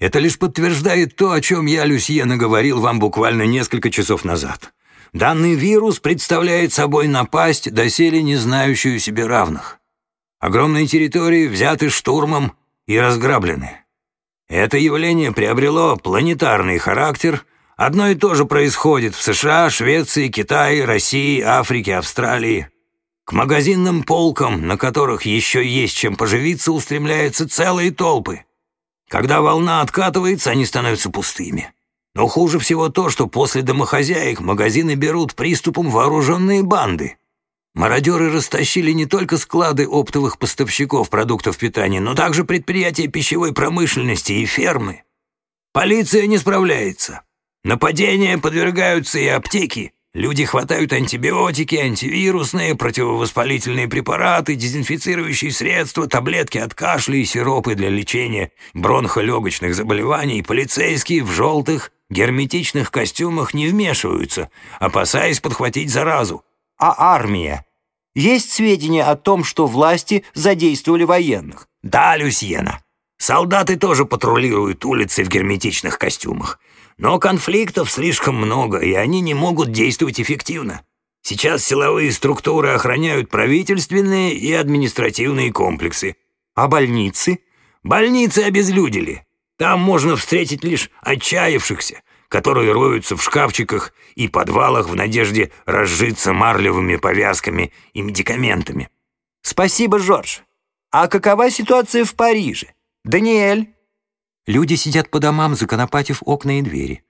Это лишь подтверждает то, о чем я, Люсье, наговорил вам буквально несколько часов назад. Данный вирус представляет собой напасть, доселе не знающую себе равных. Огромные территории взяты штурмом и разграблены. Это явление приобрело планетарный характер. Одно и то же происходит в США, Швеции, Китае, России, Африке, Австралии. К магазинным полкам, на которых еще есть чем поживиться, устремляются целые толпы. Когда волна откатывается, они становятся пустыми. Но хуже всего то, что после домохозяек магазины берут приступом вооруженные банды. Мародеры растащили не только склады оптовых поставщиков продуктов питания, но также предприятия пищевой промышленности и фермы. Полиция не справляется. Нападения подвергаются и аптеки. Люди хватают антибиотики, антивирусные, противовоспалительные препараты, дезинфицирующие средства, таблетки от кашля и сиропы для лечения бронхолегочных заболеваний. Полицейские в желтых герметичных костюмах не вмешиваются, опасаясь подхватить заразу а армия? Есть сведения о том, что власти задействовали военных? Да, Люсьена. Солдаты тоже патрулируют улицы в герметичных костюмах. Но конфликтов слишком много, и они не могут действовать эффективно. Сейчас силовые структуры охраняют правительственные и административные комплексы. А больницы? Больницы обезлюдили. Там можно встретить лишь отчаявшихся, которые роются в шкафчиках и подвалах в надежде разжиться марлевыми повязками и медикаментами. «Спасибо, Жорж. А какова ситуация в Париже? Даниэль?» Люди сидят по домам, законопатив окна и двери.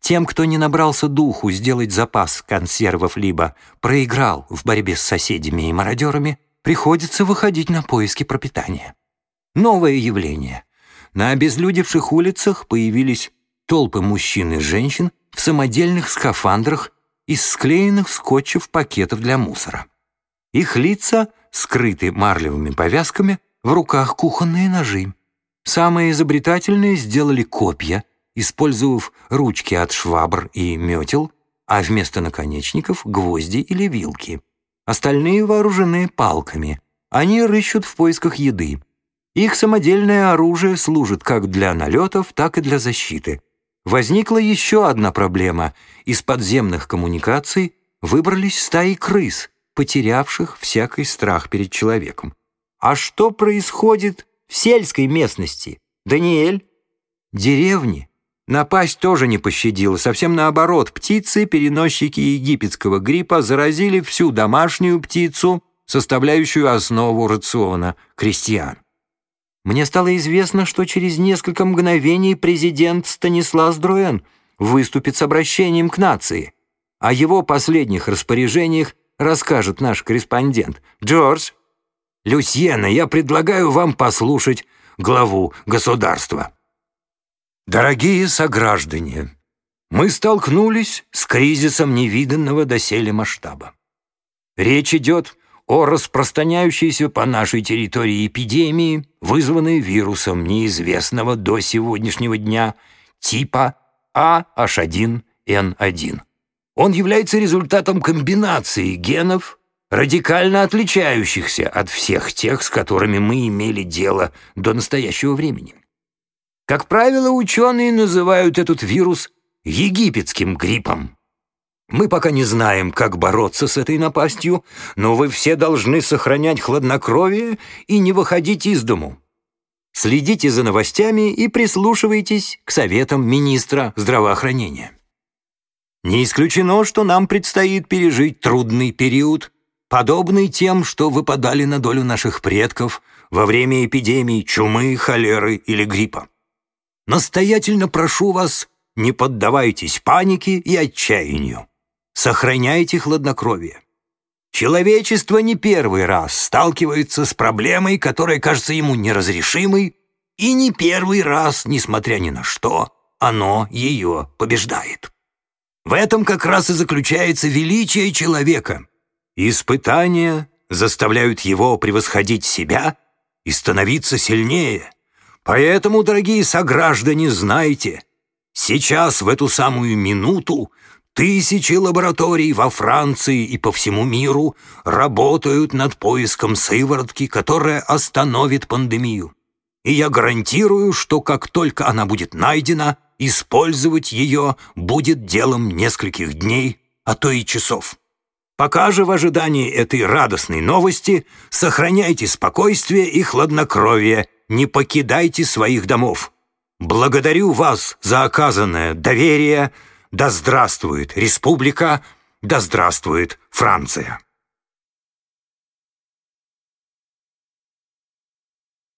Тем, кто не набрался духу сделать запас консервов либо проиграл в борьбе с соседями и мародерами, приходится выходить на поиски пропитания. Новое явление. На обезлюдевших улицах появились толпы мужчин и женщин в самодельных скафандрах из склеенных скотчев пакетов для мусора. Их лица скрыты марлевыми повязками, в руках кухонные ножи. Самые изобретательные сделали копья, использовав ручки от швабр и метел, а вместо наконечников — гвозди или вилки. Остальные вооружены палками. Они рыщут в поисках еды. Их самодельное оружие служит как для налетов, так и для защиты. Возникла еще одна проблема. Из подземных коммуникаций выбрались стаи крыс, потерявших всякий страх перед человеком. А что происходит в сельской местности? Даниэль? Деревни. Напасть тоже не пощадила. Совсем наоборот, птицы, переносчики египетского гриппа, заразили всю домашнюю птицу, составляющую основу рациона крестьян. Мне стало известно, что через несколько мгновений президент Станислав Друэн выступит с обращением к нации. О его последних распоряжениях расскажет наш корреспондент. Джордж? Люсьена, я предлагаю вам послушать главу государства. Дорогие сограждане, мы столкнулись с кризисом невиданного доселе масштаба. Речь идет о распространяющейся по нашей территории эпидемии, вызванной вирусом неизвестного до сегодняшнего дня типа AH1N1. Он является результатом комбинации генов, радикально отличающихся от всех тех, с которыми мы имели дело до настоящего времени. Как правило, ученые называют этот вирус египетским гриппом. Мы пока не знаем, как бороться с этой напастью, но вы все должны сохранять хладнокровие и не выходить из дому. Следите за новостями и прислушивайтесь к советам министра здравоохранения. Не исключено, что нам предстоит пережить трудный период, подобный тем, что выпадали на долю наших предков во время эпидемий чумы, холеры или гриппа. Настоятельно прошу вас, не поддавайтесь панике и отчаянию. Сохраняйте хладнокровие. Человечество не первый раз сталкивается с проблемой, которая кажется ему неразрешимой, и не первый раз, несмотря ни на что, оно ее побеждает. В этом как раз и заключается величие человека. Испытания заставляют его превосходить себя и становиться сильнее. Поэтому, дорогие сограждане, знайте, сейчас, в эту самую минуту, Тысячи лабораторий во Франции и по всему миру работают над поиском сыворотки, которая остановит пандемию. и я гарантирую, что как только она будет найдена, использовать ее будет делом нескольких дней, а то и часов. Пока же в ожидании этой радостной новости сохраняйте спокойствие и хладнокровие, не покидайте своих домов. Благодарю вас за оказанное доверие. Да здравствует республика, да здравствует Франция.